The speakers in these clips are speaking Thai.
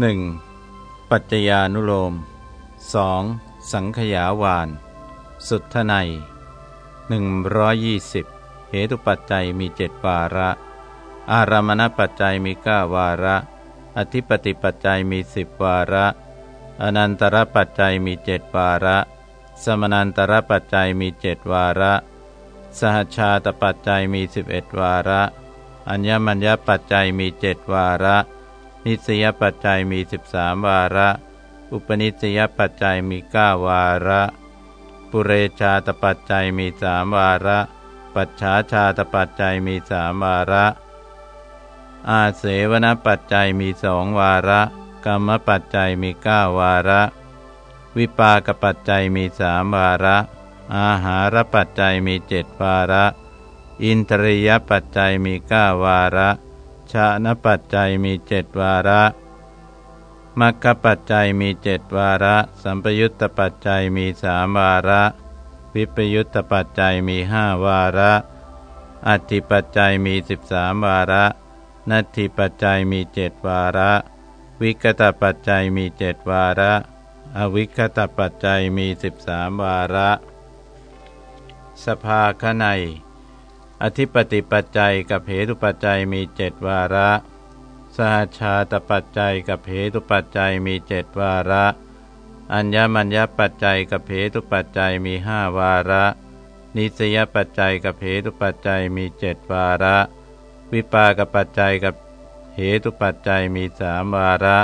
1. ปัจจญานุโลม 2. สังขยาวาน สุทไน120 เหตุปัจจัยมีเจ็ดวาระ อารามณปัจจัยมีเก้าวาระ อธิปติปัจจัยมีสิบวาระ อนันตรปัจจัยมีเจ็ดวาระ สมนันตรปัจจัยมีเจ็ดวาระ สหชาตปัจจัยมีสิบเอ็ดวาระ อัญญมัญญปัจจัยมีเจ็ดวาระ นิสยปัจจัยมีสิบสามวาระ อุปนิสยปัจจัยมีเก้าวาระ ปุเรชาตปัจจัยมีสามวาระ ปัจฉาชาตปัจจัยมีสามวาระ อาเสวนปัจจัยมีสองวาระ กรรมปัจจัยมีเก้าวาระ วิปากปัจจัยมีสามวาระ อาหารปัจจัยมีเจ็ดวาระ อินทรียปัจจัยมีเก้าวาระ ชานปัจจัยมีเจ็ดวาระมัคคปัจจัยมีเจ็ดวาระ สัมปยุตตปัจจัยมีสามวาระ วิปยุตตปัจจัยมีห้าวาระ อัติปัจจัยมีสิบสามวาระ นัตถิปัจจัยมีเจ็ดวาระ วิกตปัจจัยมีเจ็ดวาระ อวิคตปัจจัยมีสิบสามวาระ สภาคไน อธิปติปัจจัยกับเหตุปัจจัยมีเจ็ดวาระ สหชาตปัจจัยกับเหตุปัจจัยมีเจ็ดวาระ อัญญมัญญปัจจัยกับเหตุปัจจัยมีห้าวาระ นิสยปัจจัยกับเหตุปัจจัยมีเจ็ดวาระ วิปากปัจจัยกับเหตุปัจจัยมีสามวาระ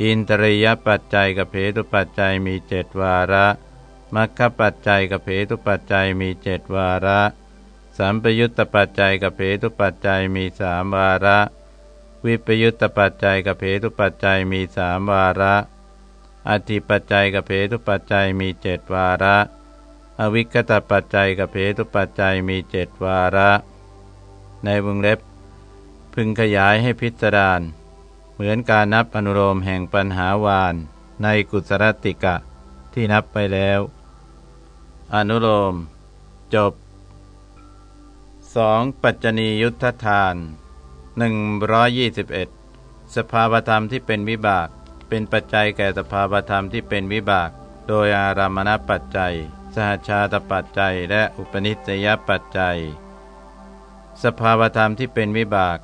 อินตริยปัจจัยกับเหตุปัจจัยมีเจ็ดวาระมัคคปัจจัยกับเหตุปัจจัยมีเจ็ดวาระ สัมปยุตตปัจจัยกับเหตุปัจจัยมีสามวาระ วิปยุตตปัจจัยกับเพทุปัจจัยมีสามวาระอธิปัจจัยกับเพทุปัจจัยมีเจ็ดวาระ อวิคตปัจจัยกับเพทุปัจจัยมีเจ็ดวาระ ในวงเล็บ พึงขยายให้พิจารณาเหมือนการนับอนุโลมแห่งปัญหาวานในกุศลติกะที่นับไปแล้ว อนุโลม จบ 2. ปัจจนียุทธทาน 121 สภาวธรรมที่เป็นวิบาก เป็นปัจจัยแก่สภาวธรรมที่เป็นวิบาก โดยอารามณปัจจัย สหชาตปัจจัย และอุปนิสัยปัจจัย สภาวธรรมที่เป็นวิบาก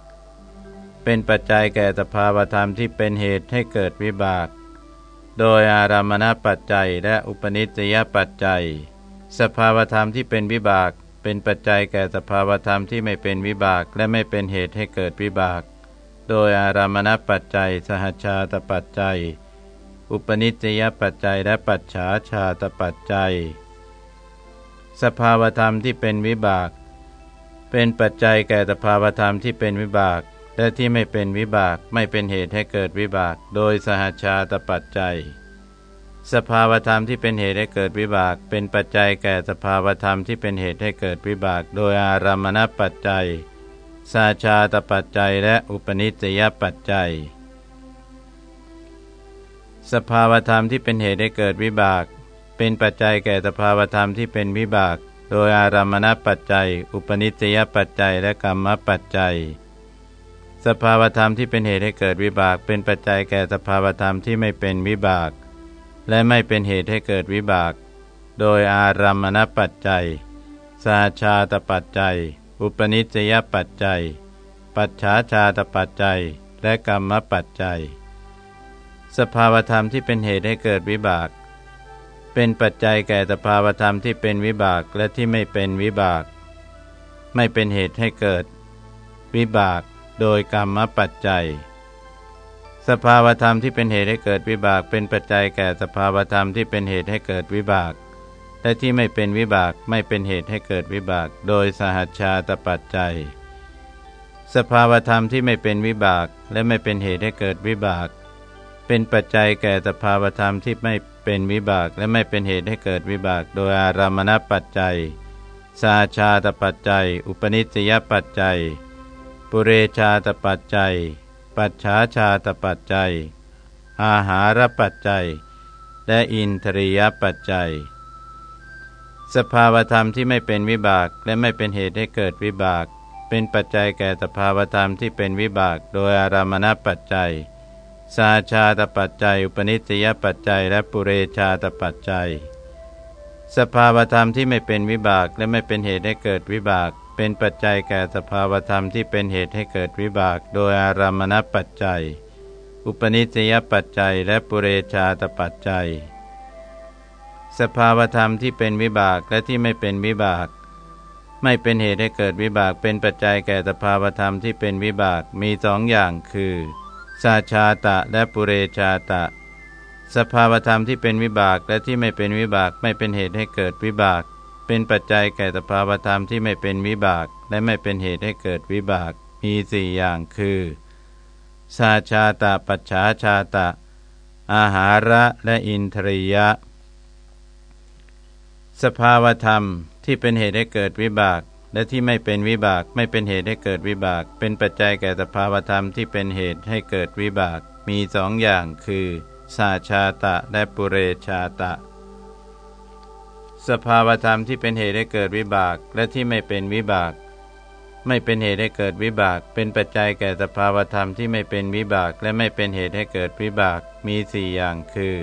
เป็นปัจจัยแก่สภาวธรรมที่เป็นเหตุให้เกิดวิบาก โดยอารามณปัจจัย และอุปนิสัยปัจจัย สภาวธรรมที่เป็นวิบาก เป็นปัจจัยแก่สภาวธรรมที่ไม่เป็นวิบากและไม่เป็นเหตุให้เกิดวิบาก โดยอารามณปัจจัย สหชาตปัจจัย อุปนิจยปัจจัยและปัจฉาชาตปัจจัย สภาวธรรมที่เป็นวิบาก เป็นปัจจัยแก่สภาวธรรมที่เป็นวิบาก และที่ไม่เป็นวิบากไม่เป็นเหตุให้เกิดวิบาก โดยสหชาตปัจจัย สภาวธรรมที่เป็นเหตุให้เกิดวิบาก เป็นปัจจัยแก่สภาวธรรมที่เป็นเหตุให้เกิดวิบาก โดยอารามณปัจจัย สาชาตปัจจัยและอุปนิสยปัจจัย สภาวธรรมที่เป็นเหตุให้เกิดวิบาก เป็นปัจจัยแก่สภาวธรรมที่เป็นวิบาก โดยอารามณปัจจัย อุปนิสยปัจจัยและกรรมปัจจัยสภาวธรรมที่เป็นเหตุให้เกิดวิบาก เป็นปัจจัยแก่สภาวธรรมที่ไม่เป็นวิบาก และไม่เป็นเหตุให้เกิดวิบาก โดยอารามณปัจจัย สาชาตปัจจัย อุปนิจยปัจจัย ปัจฉาชาตปัจจัย และกรรมปัจจัย สภาวธรรมที่เป็นเหตุให้เกิดวิบาก เป็นปัจจัยแก่สภาวธรรมที่เป็นวิบากและที่ไม่เป็นวิบาก ไม่เป็นเหตุให้เกิด วิบาก โดยกรรมปัจจัย สภาวธรรมที่เป็นเหตุให้เกิดวิบาก เป็นปัจจัยแก่สภาวธรรมที่เป็นเหตุให้เกิดวิบาก และที่ไม่เป็นวิบากไม่เป็นเหตุให้เกิดวิบาก โดยสหัชชาตปัจจัย สภาวธรรมที่ไม่เป็นวิบากและไม่เป็นเหตุให้เกิดวิบาก เป็นปัจจัยแก่สภาวธรรมที่ไม่เป็นวิบากและไม่เป็นเหตุให้เกิดวิบาก โดยอารามณปัจจัย สาชาตปัจจัย อุปนิสยปัจจัย ปุเรชาตปัจจัย ปัจฉาชาตปัจจัย อาหารปัจจัย และอินทรียปัจจัย สภาวธรรมที่ไม่เป็นวิบากและไม่เป็นเหตุให้เกิดวิบาก เป็นปัจจัยแก่สภาวธรรมที่เป็นวิบาก โดยอารามณปัจจัย สาชาตปัจจัย อุปนิสยปัจจัย และปุเรชาตปัจจัยสภาวธรรมที่ไม่เป็นวิบากและไม่เป็นเหตุให้เกิดวิบาก เป็นปัจจัยแก่สภาวธรรมที่เป็นเหตุให้เกิดวิบาก โดยอารามณปัจจัย อุปนิสยปัจจัยและปุเรชาตปัจจัย สภาวธรรมที่เป็นวิบากและที่ไม่เป็นวิบาก ไม่เป็นเหตุให้เกิดวิบาก เป็นปัจจัยแก่สภาวธรรมที่เป็นวิบากมีสองอย่างคือสาชาตะและปุเรชาตะ สภาวธรรมที่เป็นวิบากและที่ไม่เป็นวิบากไม่เป็นเหตุให้เกิดวิบาก เป็นปัจจัยแก่สภาวธรรมที่ไม่เป็นวิบาก และไม่เป็นเหตุให้เกิดวิบาก มีสี่อย่างคือสาชาตะปัจฉาชาตะ อาหาระและอินทรียะ สภาวธรรมที่เป็นเหตุให้เกิดวิบาก และที่ไม่เป็นวิบากไม่เป็นเหตุให้เกิดวิบาก เป็นปัจจัยแก่สภาวธรรมที่เป็นเหตุให้เกิดวิบาก มีสองอย่างคือสาชาตะและปุเรชาตะ สภาวธรรมที่เป็นเหตุให้เกิดวิบากและที่ไม่เป็นวิบาก ไม่เป็นเหตุให้เกิดวิบาก เป็นปัจจัยแก่สภาวธรรมที่ไม่เป็นวิบาก และไม่เป็นเหตุให้เกิดวิบากมีสี่อย่างคือ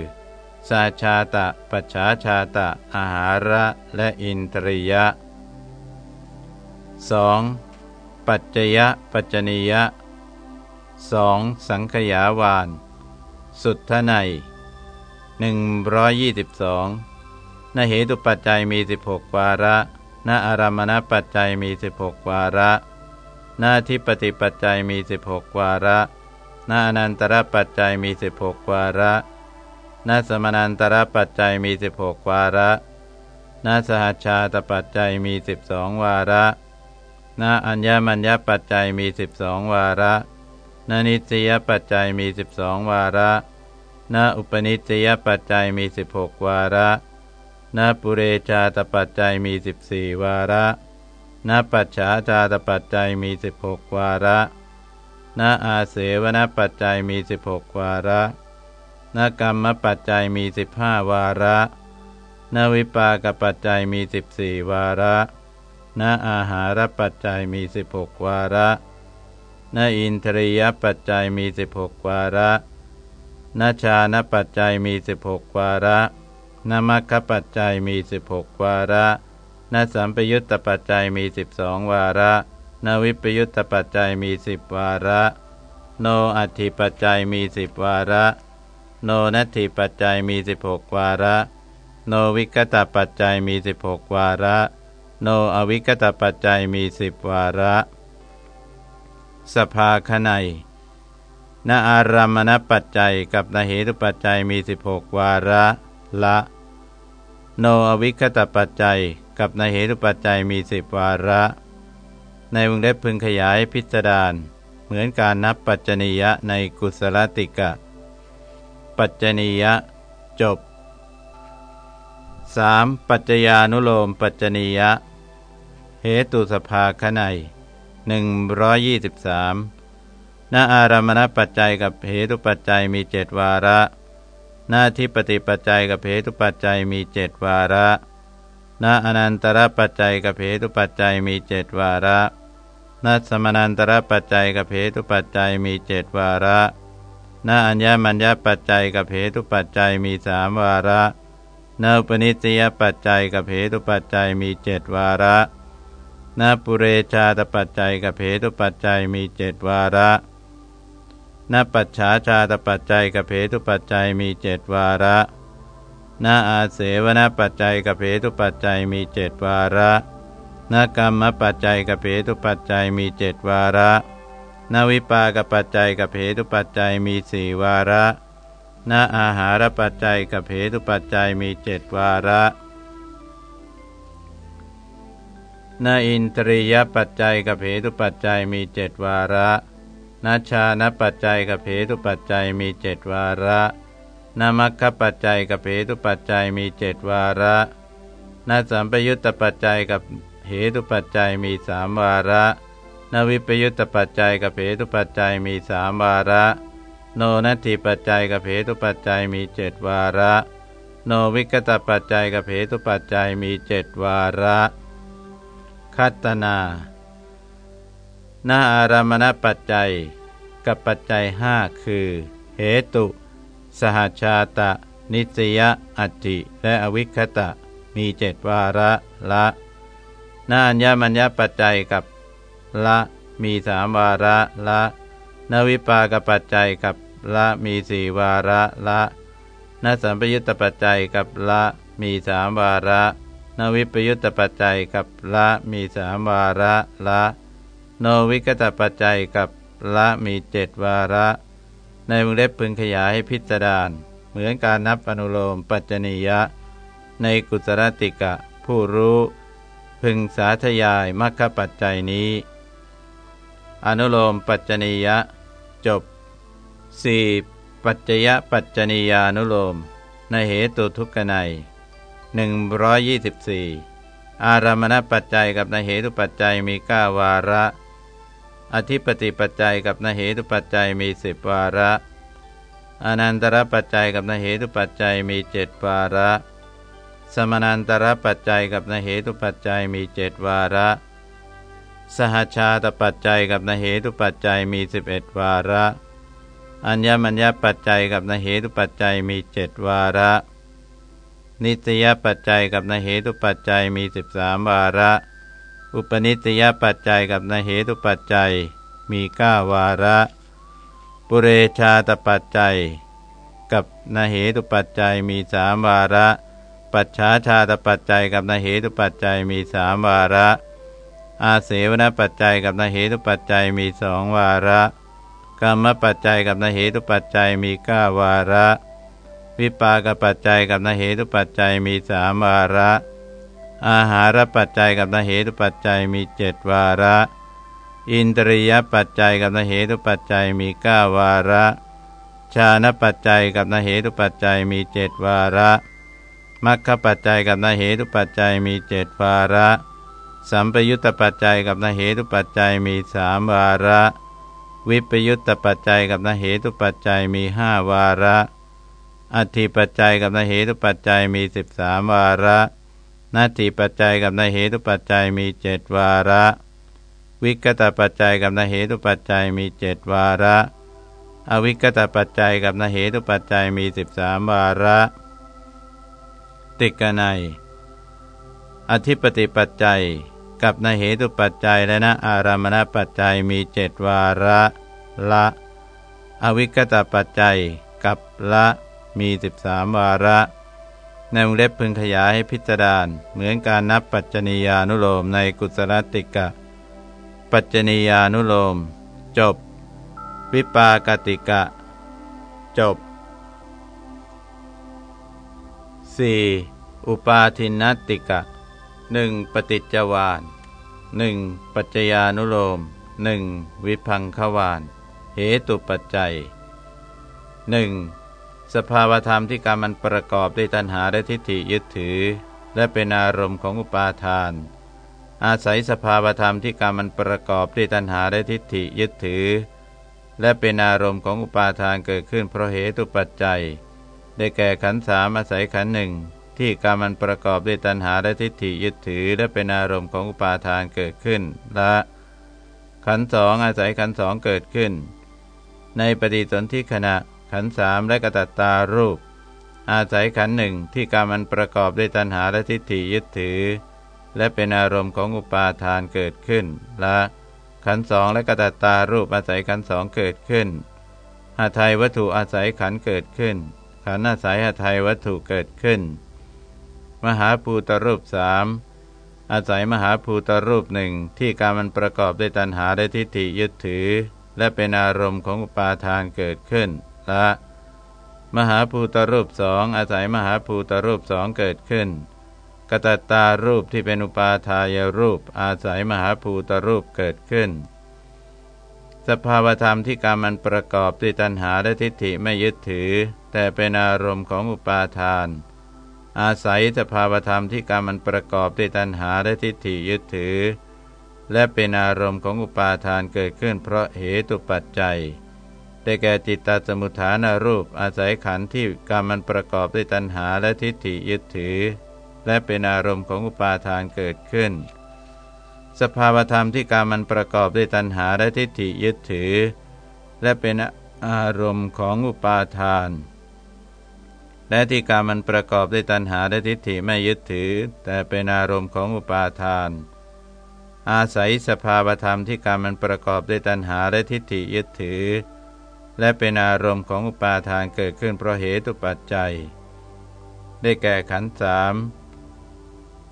สาชาตะ ปัจฉาชาตะ อาหาระ และอินทริยะ 2. ปัจจยะ ปัจจนียะ 2. สังขยาวาน สุทธไน122 นเหตุปัจจัยมี 16 วาระนอารามณปัจจัยมี 16 วาระนาทิปติปัจจัยมี 16 วาระนาอนันตรปัจจัยมี 16 วาระนาสมนันตรปัจจัยมี 16 วาระนาสหชาตปัจจัยมี 12 วาระนาอัญญมัญญปัจจัยมีสิบสองวาระนานิสยปัจจัยมีสิบสองวาระนาอุปนิสยปัจจัยมีสิบหกวาระ นปุเรชาตปัจจัยมีสิบสี่วาระนปัจฉาชาตปัจจัยมีสิบหกวาระนอาเสวนปัจจัยมีสิบหกวาระนกรรมปัจจัยมีสิบห้าวาระนวิปากปัจจัยมีสิบสี่วาระณอาหารปัจจัยมีสิบหกวาระณอินทรียปัจจัยมีสิบหกวาระณชานปัจจัยมีสิบหกวาระ นมัคคปัจจัยมีสิบหกวาระนสัมปยุตตปัจจัยมีสิบสองวาระนวิปยุตตปัจจัยมีสิบวาระ โนอัตถิปัจจัยมีสิบวาระ โนนัตถิปัจจัยมีสิบหกวาระ โนวิกตปัจจัยมีสิบหกวาระ โนอวิกตปัจจัยมีสิบวาระ สภาคไนนอารามณปัจจัยกับนเหตุปัจจัยมีสิบหกวาระ ละ โนอวิคตปัจจัย กับในเหตุปัจจัยมีสิบวาระ ในวงเล็บพึงขยายพิจารณาเหมือนการนับปัจจนียะในกุศลติกะ ปัจจนียะ จบ 3. ปัจจญานุโลมปัจจนียะ เหตุสภาคไนหนึ่งร้อยยี่สิบสามณอารามณปัจจัยกับเหตุปัจจัยมีเจดวาระ หน้าที่ปฏิปัจจัยกับเหตุปัจจัยมีเจดวาระณอนันตรปัจจัยกับเหตุปัจจัยมีเจดวาระณสมนันตรปัจจัยกับเหตุปัจจัยมีเจดวาระณอัญญมัญญปัจจัยกับเหตุปัจจัยมีสามวาระณอุปนิสยปัจจัยกับเหตุปัจจัยมีเจดวาระนาปุเรชาตปัจจัยกับเหตุปัจจัยมีเจดวาระ นาปัจฉาชาตปัจจัยกับเหตุปัจจัยมีเจดวาระนาอาเสวนปัจจัยกับเหตุปัจจัยมีเจดวาระนากรรมปัจจัยกับเหตุปัจจัยมีเจดวาระนาวิปากปัจจัยกับเหตุปัจจัยมีสี่วาระนาอาหารปัจจัยกับเหตุปัจจัยมีเจดวาระนาอินตรียปัจจัยกับเหตุปัจจัยมีเจ็ดวาระ นาชานปัจจัยกับเหตุปัจจัยมีเจ็ดวาระนามัคคปัจจัยกับเหตุปัจจัยมีเจ็ดวาระนาสัมปยุตตปัจจัยกับเหตุปัจจัยมีสามวาระนาวิปยุตตปัจจัยกับเหตุปัจจัยมีสามวาระ โนนัตถิปัจจัยกับเหตุปัจจัยมีเจ็ดวาระ โนวิกตปัจจัยกับเหตุปัจจัยมีเจ็ดวาระ คัตนา นาอารามณปัจจัย กับปัจจัยห้าคือ เหตุ สหชาตะ นิสยอัตติและอวิคตะ มีเจ็ดวาระละนาัญญมัญญปัจจัยกับละมีสามวาระละนวิปากปัจจัยกับละมีสี่วาระละนสัมปยุตตปัจจัยกับละมีสามวาระ นวิปยุตตปัจจัยกับละมีสามวาระละ โนวิกตปัจจัยกับละมีเจ็ดวาระ ในวงเล็บพึงขยายให้พิจารณาเหมือนการนับอนุโลมปัจจนิยะ ในกุศลติกะ ผู้รู้ พึงสาธยายมรรคปัจจัยนี้ อนุโลมปัจจนิยะ จบ 4. ปัจจยปัจจนิยานุโลม ในเหตุทุกขใน124 อารามณปัจจัยกับในเหตุปัจจัยมีก้าวาระ อธิปติปัจจัยกับนเหตุปัจจัยมีสิบวาระ อนันตรปัจจัยกับนเหตุปัจจัยมีเจ็ดวาระ สมนันตรปัจจัยกับนเหตุปัจจัยมีเจ็ดวาระ สหชาตปัจจัยกับนเหตุปัจจัยมีสิบเอ็ดวาระ อัญญมัญญปัจจัยกับนเหตุปัจจัยมีเจ็ดวาระ นิตยปัจจัยกับนเหตุปัจจัยมีสิบสามวาระ อุปนิตยปัจจัยกับนเหตุปัจจัย มีก้าวาระ ปุเรชาตปัจจัย กับนเหตุปัจจัยมีสามวาระ ปัจฉาชาตปัจจัยกับนเหตุปัจจัยมีสามวาระ อาเสวนปัจจัยกับนเหตุปัจจัยมีสองวาระกรรมปัจจัยกับนเหตุปัจจัยมีก้าวาระ วิปากปัจจัยกับนเหตุปัจจัยมีสามวาระ อาหารปัจจัยกับนเหตุปัจจัยมีเจ็ดวาระ อินทรียปัจจัยกับนเหตุปัจจัยมีเก้าวาระ ชาณปัจจัยกับนเหตุปัจจัยมีเจ็ดวาระมัคคปัจจัยกับนเหตุปัจจัยมีเจ็ดวาระ สัมปยุตตปัจจัยกับนเหตุปัจจัยมีสามวาระ วิปยุตตปัจจัยกับนเหตุปัจจัยมีห้าวาระ อธิปัจจัยกับนเหตุปัจจัยมีสิบสามวาระ นาทีปัจจัยกับนาเหตุปัจจัยมีเจ็ดวาระ วิกตปัจจัยกับนาเหตุปัจจัยมีเจ็ดวาระ อวิกตปัจจัยกับนาเหตุปัจจัยมีสิบสามวาระ ติกนัยอธิปติปัจจัยกับนเหตุปัจจัยและนอารามณปัจจัยมีเจ็ดวาระละ อวิกตปัจจัยกับละมีสิบสามวาระ ในวงเล็บพึงขยายให้พิจารณาเหมือนการนับปัจจนียานุโลมในกุศลติกะ ปัจจนียานุโลม จบ วิปากติกะ จบ 4. อุปาทินนติกะหนึ่งปฏิจจวานหนึ่งปัจจญานุโลมหนึ่งวิพังขวาน เหตุปัจจัยหนึ่ง สภาวธรรมที่การมมันประกอบด้วยตัณหาและทิฏฐิยึดถือ และเป็นอารมณ์ของอุปาทาน อาศัยสภาวธรรมที่การมมันประกอบด้วยตัณหาและทิฏฐิยึดถือ และเป็นอารมณ์ของอุปาทานเกิดขึ้นเพราะเหตุปัจจัย ได้แก่ขันสามอาศัยขันหนึ่งที่การมันประกอบด้วยตัณหาและทิฏฐิยึดถือ และเป็นอารมณ์ของอุปาทานเกิดขึ้นและขันสองอาศัยขันสองเกิดขึ้น ในปฏิสนธิขณะ ขันสามและกตัตตารูป อาศัยขันหนึ่งที่การมันประกอบด้วยตัณหาและทิฏฐิยึดถือ และเป็นอารมณ์ของอุปาทานเกิดขึ้นละขันสองและกตัตตารูปอาศัยขันสองเกิดขึ้นหาไทยวัตถุอาศัยขันเกิดขึ้น ขันอาศัยหาไทยวัตถุเกิดขึ้น มหาภูตรูปสามอาศัยมหาภูตรูปหนึ่งที่การมันประกอบด้วยตัณหาและทิฏฐิยึดถือ และเป็นอารมณ์ของอุปาทานเกิดขึ้น ละ มหาภูตรูปสองอาศัยมหาภูตรูปสองเกิดขึ้น กตตารูปที่เป็นอุปาทายรูป อาศัยมหาภูตรูปเกิดขึ้น สภาวธรรมที่กรรมันประกอบด้วยตัณหาและทิฏฐิไม่ยึดถือ แต่เป็นอารมณ์ของอุปาทาน อาศัยสภาวธรรมที่กรรมันประกอบด้วยตัณหาและทิฏฐิยึดถือและเป็นอารมณ์ของอุปาทานเกิดขึ้นเพราะเหตุปัจจัย ได้แก่จิตตสมุทฐานารูป อาศัยขันธ์ที่กรรมมันประกอบด้วยตัณหาและทิฏฐิยึดถือ และเป็นอารมณ์ของอุปาทานเกิดขึ้น สภาวธรรมที่กรรมมันประกอบด้วยตัณหาและทิฏฐิยึดถือ และเป็นอารมณ์ของอุปาทาน และที่การมันประกอบด้วยตัณหาและทิฏฐิไม่ยึดถือ แต่เป็นอารมณ์ของอุปาทานอาศัยสภาวธรรมที่การมันประกอบด้วยตัณหาและทิฏฐิยึดถือ และเป็นอารมณ์ของอุปาทานเกิดขึ้นเพราะเหตุปัจจัย ได้แก่ขันธ์สาม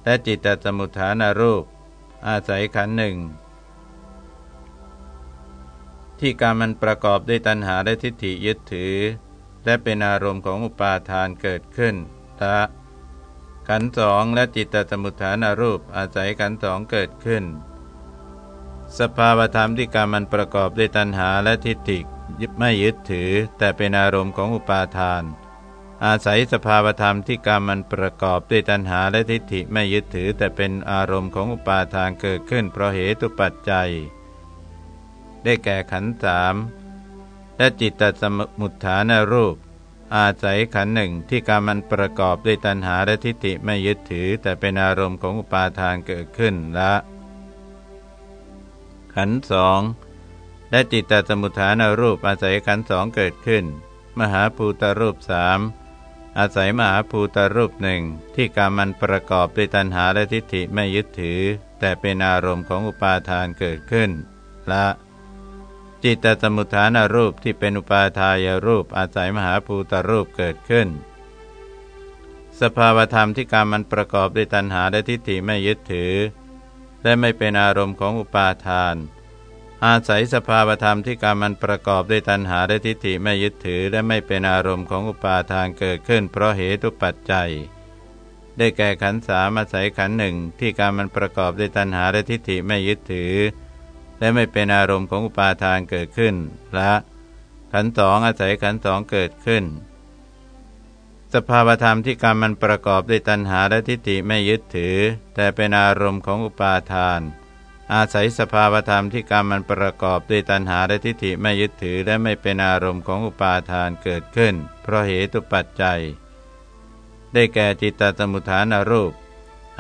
และจิตตสมุทฐานารูป อาศัยขันธ์หนึ่งที่การมันประกอบด้วยตัณหาและทิฏฐิยึดถือ และเป็นอารมณ์ของอุปาทานเกิดขึ้นละขันสองและจิตตสมุทฐานารูปอาศัยขันสองเกิดขึ้นสภาวธรรมที่การมันประกอบด้วยตัณหาและทิฏฐิ ไม่ยึดถือ แต่เป็นอารมณ์ของอุปาทาน อาศัยสภาวธรรมที่การมมันประกอบด้วยตัณหาและทิฏฐิไม่ยึดถือ แต่เป็นอารมณ์ของอุปาทานเกิดขึ้นเพราะเหตุปัจจัย ได้แก่ขันธ์สามและจิตตสมุทฐานรูป อาศัยขันหนึ่งที่การมันประกอบด้วยตัณหาและทิฏฐิไม่ยึดถือ แต่เป็นอารมณ์ของอุปาทานเกิดขึ้นละ ขันสอง และจิตตสมุทฐานรูปอาศัยขันสองเกิดขึ้น มหาภูตรูปสามอาศัยมหาภูตรูปหนึ่งที่การมันประกอบด้วยตัณหาและทิฏฐิไม่ยึดถือ แต่เป็นอารมณ์ของอุปาทานเกิดขึ้นละจิตตสมุทฐานรูปที่เป็นอุปาทายรูปอาศัยมหาภูตรูปเกิดขึ้น สภาวธรรมที่การมันประกอบด้วยตัณหาและทิฏฐิไม่ยึดถือ และไม่เป็นอารมณ์ของอุปาทาน อาศัยสภาวธรรมที่การมันประกอบด้วยตัณหาและทิฏฐิไม่ยึดถือและไม่เป็นอารมณ์ของอุปาทานเกิดขึ้น เพราะเหตุปัจจัย ได้แก่ขันสามอาศัยขันธ์หนึ่งที่การมันประกอบด้วยตัณหาและทิฏฐิไม่ยึดถือ และไม่เป็นอารมณ์ของอุปาทานเกิดขึ้น และ ขันสองอาศัยขันสองเกิดขึ้น สภาวธรรมที่กรรมมันประกอบด้วยตัณหาและทิฏฐิไม่ยึดถือ แต่เป็นอารมณ์ของอุปาทาน อาศัยสภาวธรรมที่กรรมมันประกอบด้วยตัณหาและทิฏฐิไม่ยึดถือและไม่เป็นอารมณ์ของอุปาทานเกิดขึ้น เพราะเหตุปัจจัย ได้แก่จิตตสมุทฐานรูป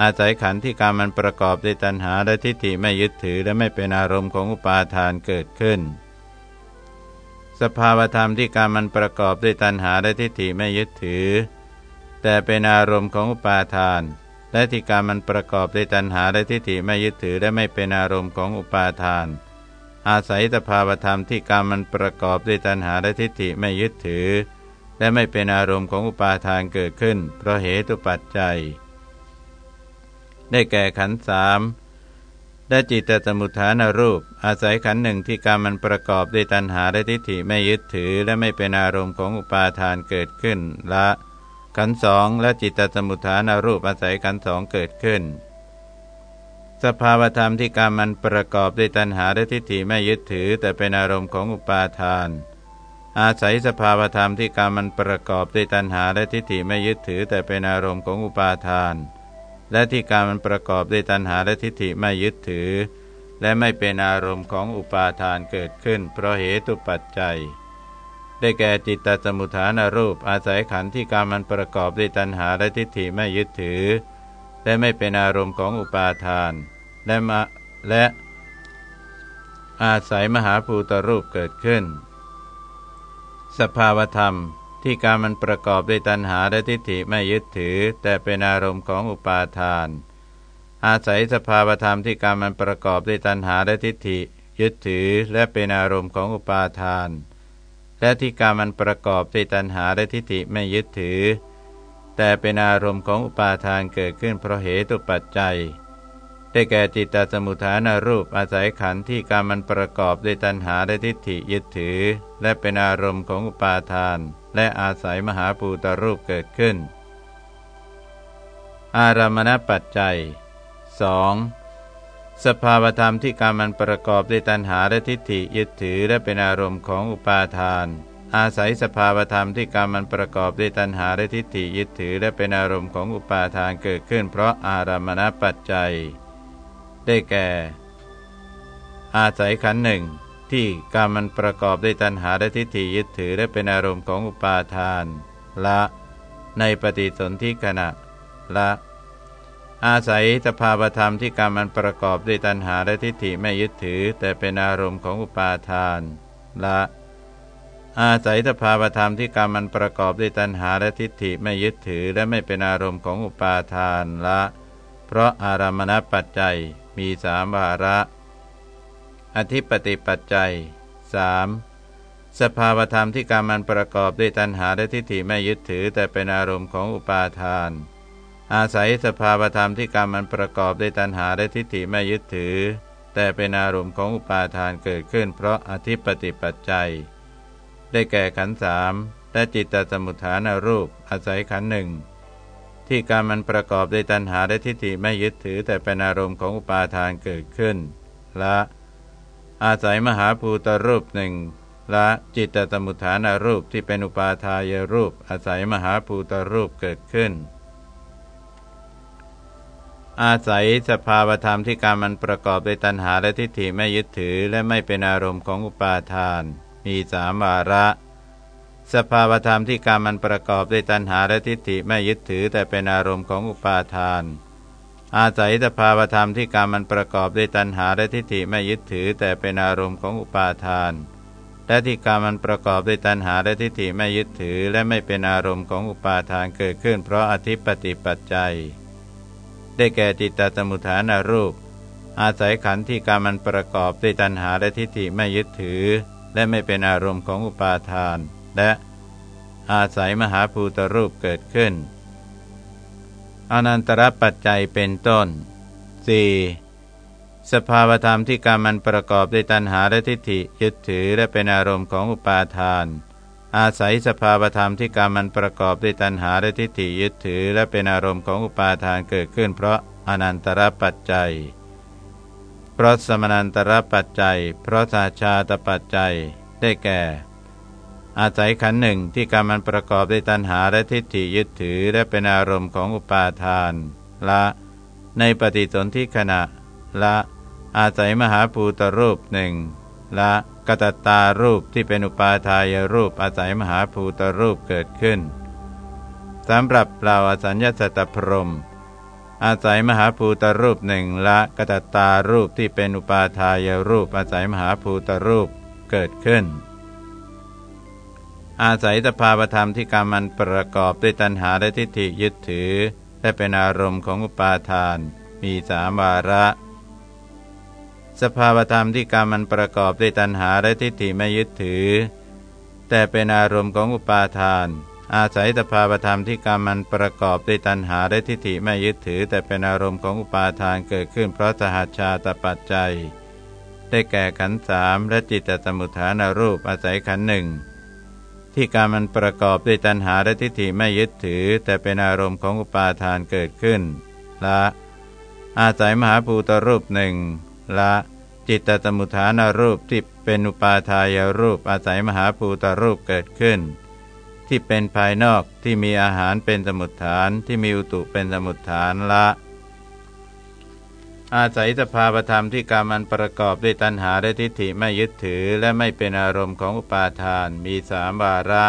อาศัยขันธ์ที่การมมันประกอบด้วยตัณหาและทิฏฐิไม่ยึดถือและไม่เป็นอารมณ์ของอุปาทานเกิดขึ้น สภาวธรรมที่การมันประกอบด้วยตัณหาและทิฏฐิไม่ยึดถือ แต่เป็นอารมณ์ของอุปาทาน และที่การมันประกอบด้วยตัณหาและทิฏฐิไม่ยึดถือและไม่เป็นอารมณ์ของอุปาทาน อาศัยสภาวธรรมที่การมันประกอบด้วยตัณหาและทิฏฐิไม่ยึดถือ และไม่เป็นอารมณ์ของอุปาทานเกิดขึ้น เพราะเหตุปัจจัย ได้แก่ขันสามได้จิตตสมุทฐานรูป อาศัยขันหนึ่งที่กรรมมันประกอบด้วยตัณหาและทิฏฐิไม่ยึดถือ และไม่เป็นอารมณ์ของอุปาทานเกิดขึ้นละ ขันสองและจิตตสมุทฐานารูปอาศัยขันสองเกิดขึ้น สภาวธรรมที่กรรมมันประกอบด้วยตัณหาและทิฏฐิไม่ยึดถือ แต่เป็นอารมณ์ของอุปาทาน อาศัยสภาวธรรมที่กรรมมันประกอบด้วยตัณหาและทิฏฐิไม่ยึดถือ แต่เป็นอารมณ์ของอุปาทาน และที่การมมันประกอบด้วยตัณหาและทิฏฐิไม่ยึดถือ และไม่เป็นอารมณ์ของอุปาทานเกิดขึ้น เพราะเหตุปัจจัย ได้แก่จิตตสมุทฐานรูป อาศัยขันธ์ที่การมันประกอบด้วยตัณหาและทิฏฐิไม่ยึดถือ และไม่เป็นอารมณ์ของอุปาทาน และมาและอาศัยมหาภูตรูปเกิดขึ้น สภาวธรรมที่การมันประกอบด้วยตัณหาและทิฏฐิไม่ยึดถือ แต่เป็นอารมณ์ของอุปาทาน อาศัยสภาวธรรมที่การมันประกอบด้วยตัณหาและทิฏฐิ ยึดถือและเป็นอารมณ์ของอุปาทาน และที่การมันประกอบด้วยตัณหาและทิฏฐิไม่ยึดถือ แต่เป็นอารมณ์ของอุปาทานเกิดขึ้นเพราะเหตุปัจจัย ได้แก่จิตตสมุทฐานรูปอาศัยขันธ์ที่การมันประกอบด้วยตัณหาและทิฏฐิยึดถือ และเป็นอารมณ์ของอุปาทาน และอาศัยมหาภูตรูปเกิดขึ้น อารามณปัจจัย 2. สภาวธรรมที่การมันประกอบด้วยตัณหาและทิฏฐิยึดถือและเป็นอารมณ์ของอุปาทาน อาศัยสภาวธรรมที่การมันประกอบด้วยตัณหาและทิฏฐิยึดถือและเป็นอารมณ์ของอุปาทานเกิดขึ้น เพราะอารามณปัจจัย ได้แก่ อาศัยขันหนึ่งที่กรรมมันประกอบด้วยตัณหาและทิฏฐิยึดถือและเป็นอารมณ์ของอุปาทาน ละ ในปฏิสนธิขณะ ละ อาศัยสภาวธรรมที่กรรมมันประกอบด้วยตัณหาและทิฏฐิไม่ยึดถือ แต่เป็นอารมณ์ของอุปาทานละ อาศัยสภาวธรรมที่กรรมมันประกอบด้วยตัณหาและทิฏฐิไม่ยึดถือ และไม่เป็นอารมณ์ของอุปาทานละ เพราะอารามณปัจจัยมีสามวาระ อธิปติปัจจัย 3. สภาวธรรมที่กรรมมันประกอบด้วยตัณหาและทิฏฐิไม่ยึดถือ แต่เป็นอารมณ์ของอุปาทาน อาศัยสภาวธรรมที่กรรมมันประกอบด้วยตัณหาและทิฏฐิไม่ยึดถือ แต่เป็นอารมณ์ของอุปาทานเกิดขึ้น เพราะอธิปติปัจจัย ได้แก่ขันสามและจิตตสมุทฐานรูป อาศัยขันหนึ่งที่การมันประกอบด้วยตัณหาและทิฏฐิไม่ยึดถือ แต่เป็นอารมณ์ของอุปาทานเกิดขึ้นละอาศัยมหาภูตรูปหนึ่งละจิตตสมุทฐานรูปที่เป็นอุปาทายรูป อาศัยมหาภูตรูปเกิดขึ้น อาศัยสภาวธรรมที่การมันประกอบด้วยตัณหาและทิฏฐิไม่ยึดถือ และไม่เป็นอารมณ์ของอุปาทาน มีสามวาระ สภาวธรรมที่การมันประกอบด้วยตัณหาและทิฏฐิไม่ยึดถือ แต่เป็นอารมณ์ของอุปาทาน อาศัยสภาวธรรมที่การมันประกอบด้วยตัณหาและทิฏฐิไม่ยึดถือ แต่เป็นอารมณ์ของอุปาทาน และที่การมันประกอบด้วยตัณหาและทิฏฐิไม่ยึดถือ และไม่เป็นอารมณ์ของอุปาทานเกิดขึ้น เพราะอธิปติปัจจัย ได้แก่จิตตสมุทฐานรูป อาศัยขันธ์ที่การมันประกอบด้วยตัณหาและทิฏฐิไม่ยึดถือ และไม่เป็นอารมณ์ของอุปาทาน และอาศัยมหาภูตรูปเกิดขึ้น อนันตรปัจจัยเป็นต้น 4. สภาวธรรมที่การมันประกอบด้วยตัณหาและทิฏฐิยึดถือและเป็นอารมณ์ของอุปาทาน อาศัยสภาวธรรมที่การมมันประกอบด้วยตัณหาและทิฏฐิยึดถือ และเป็นอารมณ์ของอุปาทานเกิดขึ้น เพราะอนันตรปัจจัย เพราะสมนันตรปัจจัย เพราะสาชาตปัจจัย ได้แก่ อาศัยขันหนึ่งที่กรรมันประกอบด้วยตัณหาและทิฏฐิยึดถือ และเป็นอารมณ์ของอุปาทาน ละ ในปฏิสนธิขณะ ละ อาศัยมหาภูตรูปหนึ่ง ละกตตารูปที่เป็นอุปาทายรูปอาศัยมหาภูตรูปเกิดขึ้นสำหรับเราอสัญญาสตพรม อาศัยมหาภูตรูปหนึ่งละกตตารูปที่เป็นอุปาทายรูปอาศัยมหาภูตรูปเกิดขึ้น อาศัยสภาวธรรมที่กรรมันประกอบด้วยตัณหาและทิฏฐิยึดถือ และเป็นอารมณ์ของอุปาทาน มีสามวาระ สภาวธรรมที่กรรมมันประกอบด้วยตัณหาและทิฏฐิไม่ยึดถือ แต่เป็นอารมณ์ของอุปาทาน อาศัยสภาวธรรมที่กรรมมันประกอบด้วยตัณหาและทิฏฐิไม่ยึดถือ แต่เป็นอารมณ์ของอุปาทานเกิดขึ้นเพราะสหัชชาตปัจจัย ได้แก่ขันสามและจิตตสมุทฐานรูปอาศัยขันหนึ่งที่การมันประกอบด้วยตัณหาและทิฏฐิไม่ยึดถือ แต่เป็นอารมณ์ของอุปาทานเกิดขึ้น ละ อาศัยมหาภูตรูปหนึ่ง ละจิตตสมุทฐานรูปที่เป็นอุปาทายรูปอาศัยมหาภูตรูปเกิดขึ้น ที่เป็นภายนอกที่มีอาหารเป็นสมุดฐานที่มีอุตุเป็นสมุดฐานละ อาศัยสภาวธรรมที่กรรมันประกอบด้วยตัณหาและทิฏฐิไม่ยึดถือและไม่เป็นอารมณ์ของอุปาทานมีสามวาระ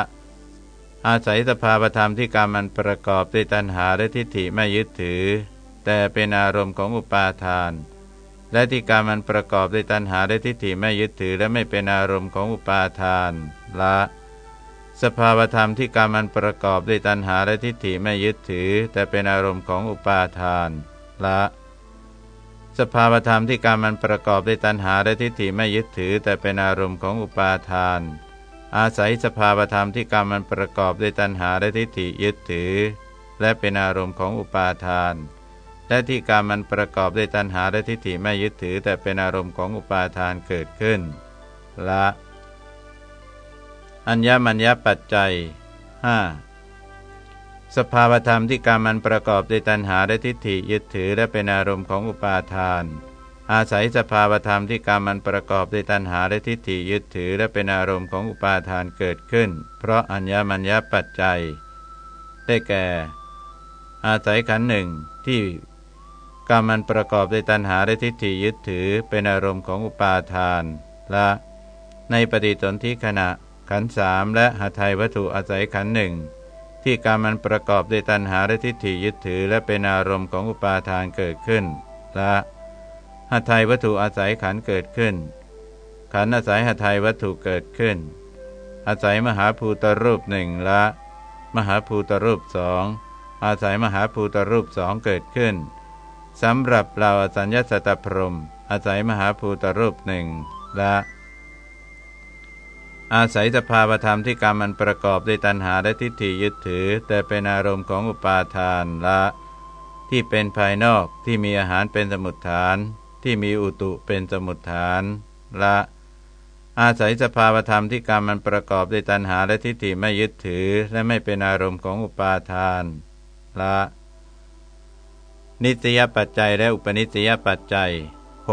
อาศัยสภาวธรรมที่กรรมันประกอบด้วยตัณหาและทิฏฐิไม่ยึดถือ แต่เป็นอารมณ์ของอุปาทาน และที่กรรมันประกอบด้วยตัณหาและทิฏฐิไม่ยึดถือและไม่เป็นอารมณ์ของอุปาทานละ สภาวธรรมที่การมันประกอบด้วยตัณหาและทิฏฐิไม่ยึดถือ แต่เป็นอารมณ์ของอุปาทานละ สภาวธรรมที่การมันประกอบด้วยตัณหาและทิฏฐิไม่ยึดถือ แต่เป็นอารมณ์ของอุปาทาน อาศัยสภาวธรรมที่การมันประกอบด้วยตัณหาและทิฏฐิยึดถือ และเป็นอารมณ์ของอุปาทาน และที่การมันประกอบด้วยตัณหาและทิฏฐิไม่ยึดถือ แต่เป็นอารมณ์ของอุปาทานเกิดขึ้น ละ อัญญมัญญปัจจัย 5. สภาวธรรมที่การมันประกอบด้วยตัณหาและทิฏฐิยึดถือ และเป็นอารมณ์ของอุปาทาน อาศัยสภาวธรรมที่การมันประกอบด้วยตัณหาและทิฏฐิยึดถือ และเป็นอารมณ์ของอุปาทานเกิดขึ้น เพราะอัญญมัญญปัจจัย ได้แก่อาศัยขันหนึ่งที่ กรรมันประกอบด้วยตัณหาและทิฏฐิยึดถือเป็นอารมณ์ของอุปาทานและ ในปฏิสนธิขณะขันสามและหาไทยวัตถุอาศัยขันหนึ่งที่การมันประกอบด้วยตัณหาและทิฏฐิยึดถือ และเป็นอารมณ์ของอุปาทานเกิดขึ้นและหาไทยวัตถุอาศัยขันเกิดขึ้น ขันอาศัยหาไทยวัตถุเกิดขึ้น อาศัยมหาภูตรูปหนึ่งละ มหาภูตรูปสองอาศัยมหาภูตรูปสองเกิดขึ้น สำหรับเราอสัญญาสตพรม อาศัยมหาภูตรูปหนึ่งละ อาศัยสภาวธรรมที่กรรมมันประกอบด้วยตัณหาและทิฏฐิยึดถือ แต่เป็นอารมณ์ของอุปาทานละ ที่เป็นภายนอกที่มีอาหารเป็นสมุดฐาน ที่มีอุตุเป็นสมุดฐานละอาศัยสภาวธรรมที่กรรมมันประกอบด้วยตัณหาและทิฏฐิไม่ยึดถือ และไม่เป็นอารมณ์ของอุปาทานละ นิสยปัจจัยและอุปนิสยปัจจัย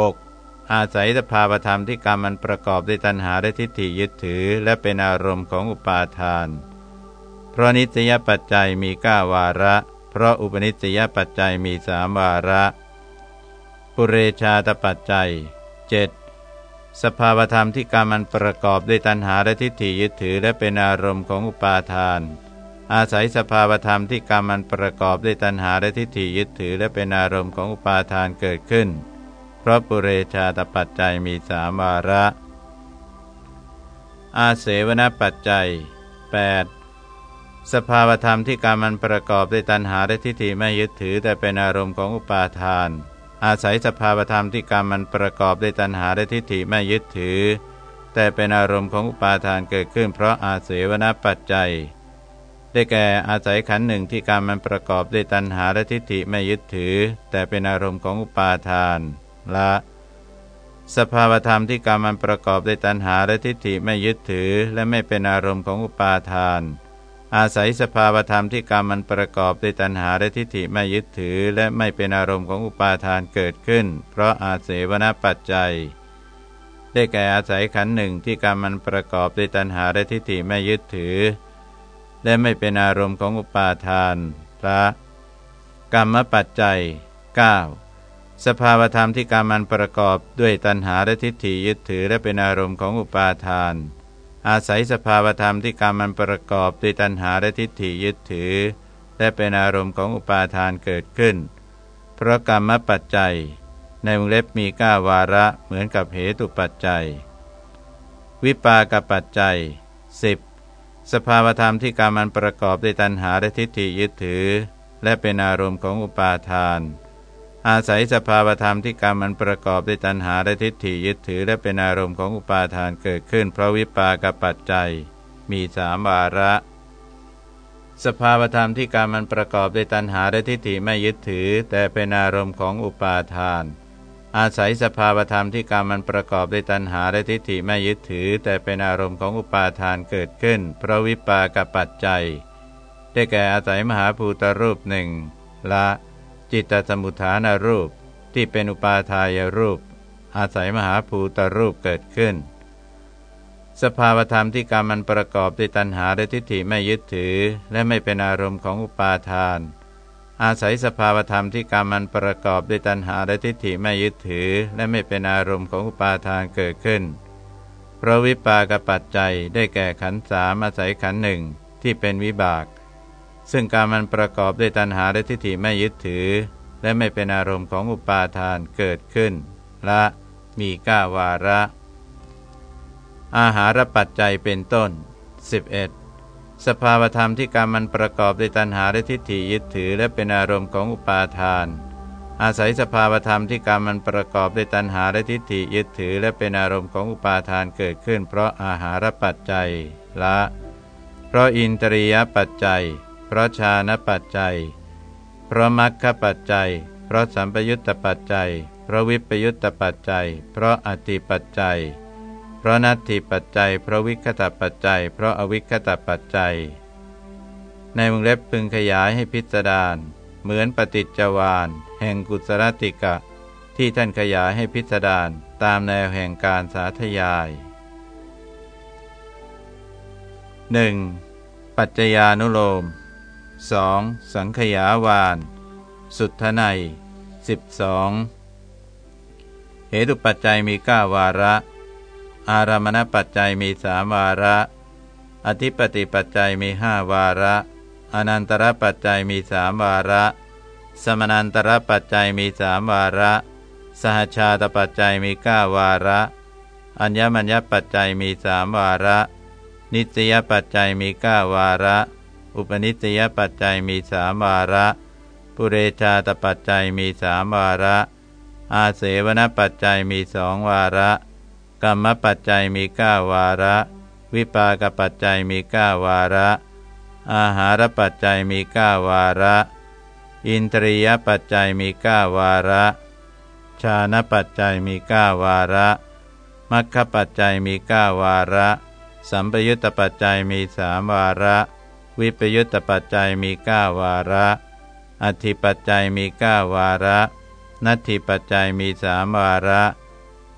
6. อาศัยสภาวธรรมที่กรรมมันประกอบด้วยตัณหาและทิฏฐิยึดถือ และเป็นอารมณ์ของอุปาทาน เพราะนิสยปัจจัยมีก้าวาระ เพราะอุปนิสยปัจจัยมีสามวาระ ปุเรชาตปัจจัย 7. สภาวธรรมที่กรรมมันประกอบด้วยตัณหาและทิฏฐิยึดถือ และเป็นอารมณ์ของอุปาทาน อาศัยสภาวธรรมที่กรรมมันประกอบด้วยตัณหาและทิฏฐิยึดถือและเป็นอารมณ์ของอุปาทานเกิดขึ้น เพราะปุเรชาตปัจจัยมีสามวาระ อาเสวนปัจจัย 8. สภาวธรรมที่กรรมมันประกอบด้วยตัณหาและทิฏฐิไม่ยึดถือแต่เป็นอารมณ์ของอุปาทาน อาศัยสภาวธรรมที่กรรมมันประกอบด้วยตัณหาและทิฏฐิไม่ยึดถือ แต่เป็นอารมณ์ของอุปาทานเกิดขึ้น เพราะอาเสวนปัจจัย ได้แก่อาศัยขันหนึ่งที่การมันประกอบด้วยตัณหาและทิฏฐิไม่ยึดถือ แต่เป็นอารมณ์ของอุปาทานละสภาวธรรมที่การมันประกอบด้วยตัณหาและทิฏฐิไม่ยึดถือ และไม่เป็นอารมณ์ของอุปาทาน อาศัยสภาวธรรมที่กรรมมันประกอบด้วยตัณหาและทิฏฐิไม่ยึดถือ และไม่เป็นอารมณ์ของอุปาทานเกิดขึ้น เพราะอาเสวนปัจจัย ได้แก่อาศัยขันหนึ่งที่กรรมมันประกอบด้วยตัณหาและทิฏฐิไม่ยึดถือ และไม่เป็นอารมณ์ของอุปาทานพระกรรมปัจจัย 9. สภาวธรรมที่กรรมันประกอบด้วยตัณหาและทิฏฐิยึดถือและเป็นอารมณ์ของอุปาทาน อาศัยสภาวธรรมที่กรรมันประกอบด้วยตัณหาและทิฏฐิยึดถือ และเป็นอารมณ์ของอุปาทานเกิดขึ้น เพราะกรรมปัจจัย ในวงเล็บมีก้าวาระเหมือนกับเหตุปัจจัย วิปากปัจจัย 10 สภาวธรรมที่กรรมันประกอบด้วยตัณหาและทิฏฐิยึดถือ และเป็นอารมณ์ของอุปาทาน อาศัยสภาวธรรมที่กรรมันประกอบด้วยตัณหาและทิฏฐิยึดถือ และเป็นอารมณ์ของอุปาทานเกิดขึ้นเพราะวิปากปัจจัย มีสามวาระ สภาวธรรมที่กรรมันประกอบด้วยตัณหาและทิฏฐิไม่ยึดถือ แต่เป็นอารมณ์ของอุปาทาน อาศัยสภาวธรรมที่กรรมมันประกอบด้วยตัณหาและทิฏฐิไม่ยึดถือ แต่เป็นอารมณ์ของอุปาทานเกิดขึ้น เพราะวิปากปัจจัย ได้แก่อาศัยมหาภูตรูปหนึ่งละจิตตสมุทฐานรูปที่เป็นอุปาทายรูป อาศัยมหาภูตรูปเกิดขึ้น สภาวธรรมที่กรรมมันประกอบด้วยตัณหาและทิฏฐิไม่ยึดถือ และไม่เป็นอารมณ์ของอุปาทาน อาศัยสภาวธรรมที่กรรมมันประกอบด้วยตัณหาและทิฏฐิไม่ยึดถือ และไม่เป็นอารมณ์ของอุปาทานเกิดขึ้นเพราะวิปากปัจจัยได้แก่ขันสามอาศัยขันหนึ่งที่เป็นวิบาก ซึ่งการมันประกอบด้วยตัณหาและทิฏฐิไม่ยึดถือ และไม่เป็นอารมณ์ของอุปาทานเกิดขึ้น ละมีก้าวาระ อาหารปัจจัยเป็นต้น 11 สภาวธรรมที่กรรมมันประกอบด้วยตัณหาและทิฏฐิยึดถือ และเป็นอารมณ์ของอุปาทาน อาศัยสภาวธรรมที่กรรมมันประกอบด้วยตัณหาและทิฏฐิยึดถือ และเป็นอารมณ์ของอุปาทานเกิดขึ้น เพราะอาหารปัจจัยละ เพราะอินตรียปัจจัย เพราะชานปัจจัย เพราะมรรคปัจจัย เพราะสัมปยุตตปัจจัย เพราะวิปยุตตปัจจัย เพราะอติปัจจัย พราะนัตถิปัจจัย เพราะวิคตปัจจัย เพราะอวิคตปัจจัย ในวงเล็บพึงขยายให้พิสดารเหมือนปฏิจจวานแห่งกุศลติกะ ที่ท่านขยายให้พิสดารตามแนวแห่งการสาธยาย 1. ปัจจญานุโลม 2. สังขยาวาน สุทธไน12 เหตุปัจจัยมีก้าวาระ อารามณปัจจัยมีสามวาระ อธิปติปัจจัยมีห้าวาระ อนันตรปัจจัยมีสามวาระ สมนันตรปัจจัยมีสามวาระ สหชาตปัจจัยมีเก้าวาระ อัญญมัญญปัจจัยมีสามวาระ นิสยปัจจัยมีเก้าวาระ อุปนิสยปัจจัยมีสามวาระ ปุเรชาตปัจจัยมีสามวาระ อาเสวนปัจจัยมีสองวาระ กรรมปัจจัยมีเก้าวาระ วิปากปัจจัยมีเก้าวาระ อาหารปัจจัยมีเก้าวาระ อินทรียปัจจัยมีเก้าวาระชาณปัจจัยมีเก้าวาระมัคคปัจจัยมีเก้าวาระ สัมปยุตตปัจจัยมีสามวาระ วิปยุตตปัจจัยมีเก้าวาระ อธิปัจจัยมีเก้าวาระ นัตถิปัจจัยมีสามวาระ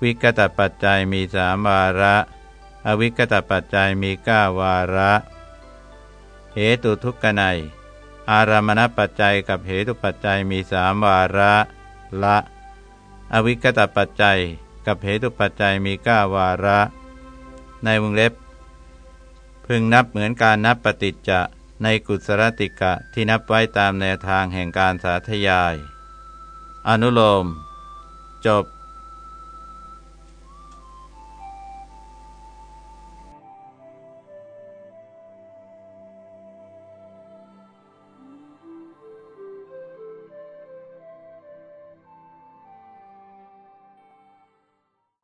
วิกตปัจจัยมีสามวาระ อวิกตปัจจัยมีเก้าวาระเหตุทุกขไนอารามณปัจจัยกับเหตุปัจจัยมีสามวาระละ อวิกตปัจจัยกับเหตุปัจจัยมีเก้าวาระ ในวงเล็บ พึงนับเหมือนการนับปฏิจจะในกุศลติกะที่นับไว้ตามแนวทางแห่งการสาธยาย อนุโลม จบ